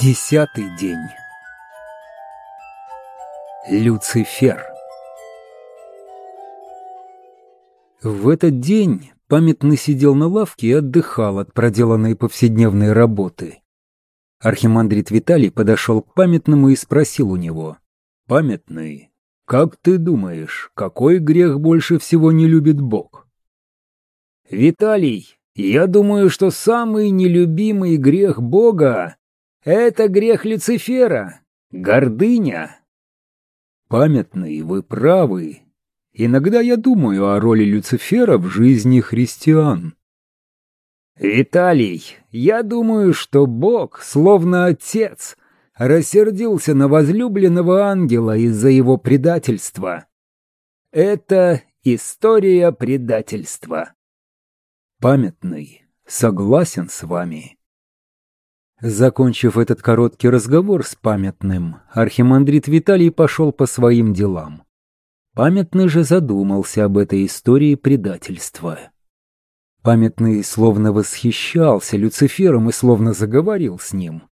Десятый день. Люцифер. В этот день памятный сидел на лавке и отдыхал от проделанной повседневной работы. Архимандрит Виталий подошел к памятному и спросил у него. «Памятный, как ты думаешь, какой грех больше всего не любит Бог?» «Виталий, я думаю, что самый нелюбимый грех Бога — это грех Люцифера, гордыня». «Памятный, вы правы. Иногда я думаю о роли Люцифера в жизни христиан». «Виталий, я думаю, что Бог, словно отец, рассердился на возлюбленного ангела из-за его предательства. Это история предательства». «Памятный, согласен с вами». Закончив этот короткий разговор с памятным, архимандрит Виталий пошел по своим делам. Памятный же задумался об этой истории предательства. Памятный словно восхищался Люцифером и словно заговорил с ним.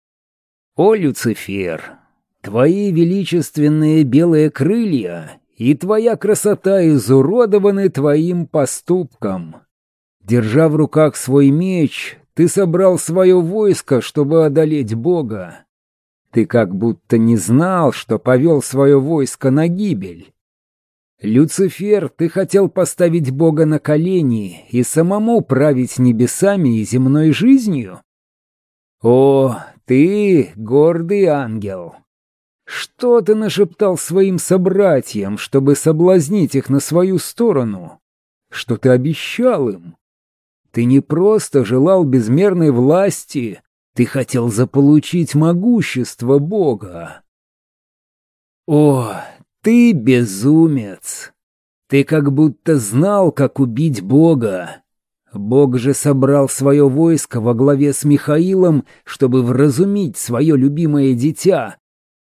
«О, Люцифер, твои величественные белые крылья и твоя красота изуродованы твоим поступком. Держа в руках свой меч, ты собрал свое войско, чтобы одолеть Бога. Ты как будто не знал, что повел свое войско на гибель. Люцифер, ты хотел поставить Бога на колени и самому править небесами и земной жизнью? О, ты гордый ангел! Что ты нашептал своим собратьям, чтобы соблазнить их на свою сторону? Что ты обещал им? Ты не просто желал безмерной власти, ты хотел заполучить могущество Бога. О, ты безумец! Ты как будто знал, как убить Бога. Бог же собрал свое войско во главе с Михаилом, чтобы вразумить свое любимое дитя.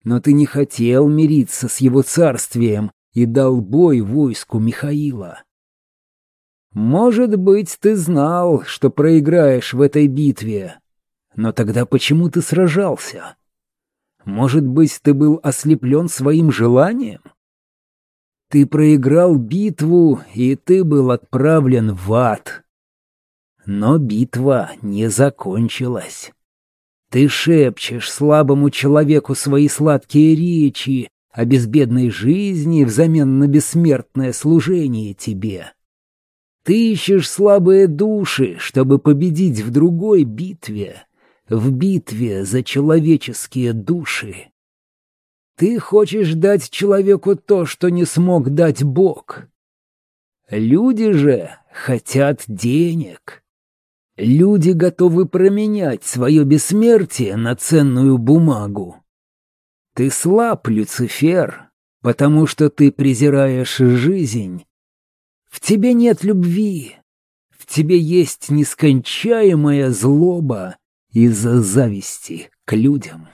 Но ты не хотел мириться с его царствием и дал бой войску Михаила. Может быть, ты знал, что проиграешь в этой битве. Но тогда почему ты сражался? Может быть, ты был ослеплен своим желанием? Ты проиграл битву, и ты был отправлен в ад. Но битва не закончилась. Ты шепчешь слабому человеку свои сладкие речи о безбедной жизни взамен на бессмертное служение тебе. Ты ищешь слабые души, чтобы победить в другой битве, в битве за человеческие души. Ты хочешь дать человеку то, что не смог дать Бог. Люди же хотят денег. Люди готовы променять свое бессмертие на ценную бумагу. Ты слаб, Люцифер, потому что ты презираешь жизнь. В тебе нет любви. В тебе есть нескончаемая злоба из-за зависти к людям.